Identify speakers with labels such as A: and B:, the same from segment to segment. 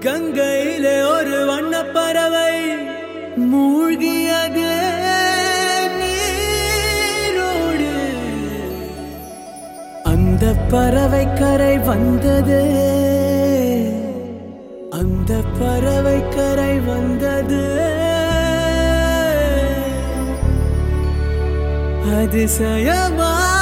A: கங்கையிலே ஒரு வண்ண பறவை மூழ்கியது நீரோடு. அந்த பறவை கரை வந்தது. அந்த பறவை கரை வந்தது. அதிசயமா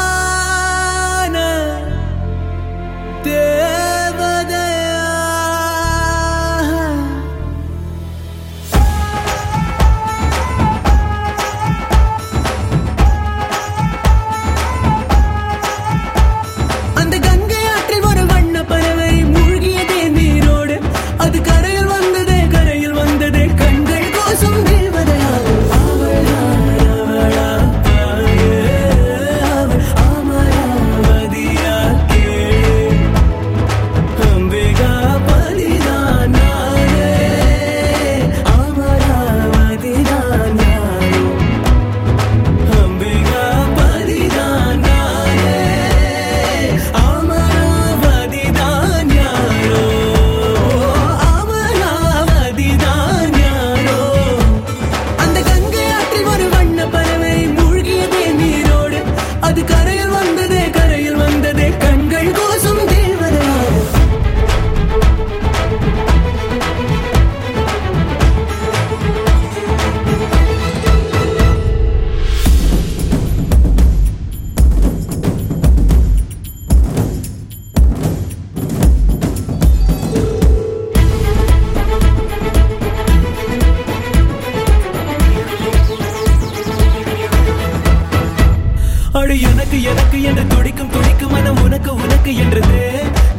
A: தனக்கு என்று துடிக்கும் துடிக்கும் மனம் உனக்கு உனக்கு என்றது.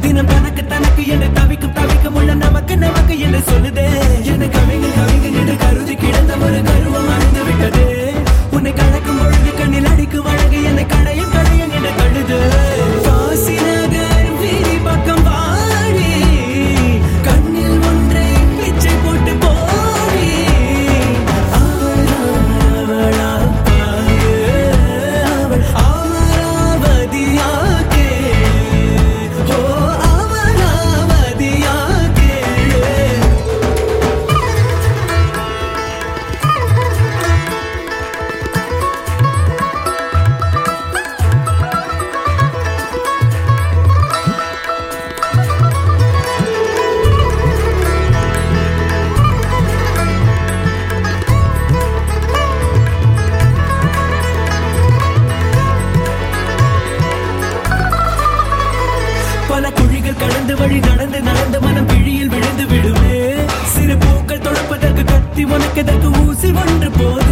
A: தினம் தனக்கு தனக்கு என்று தவிக்கும் தவிக்கும் உள்ள நமக்கு நமக்கு என்று சொல்லுதே. நடந்து வழி நடந்து நடந்து மனம் பிழியில் விழுந்து விடுமே. சிறு பூக்கள் தொடுப்பதற்கு கத்தி உனக்கு எதற்கு ஊசி ஒன்று போது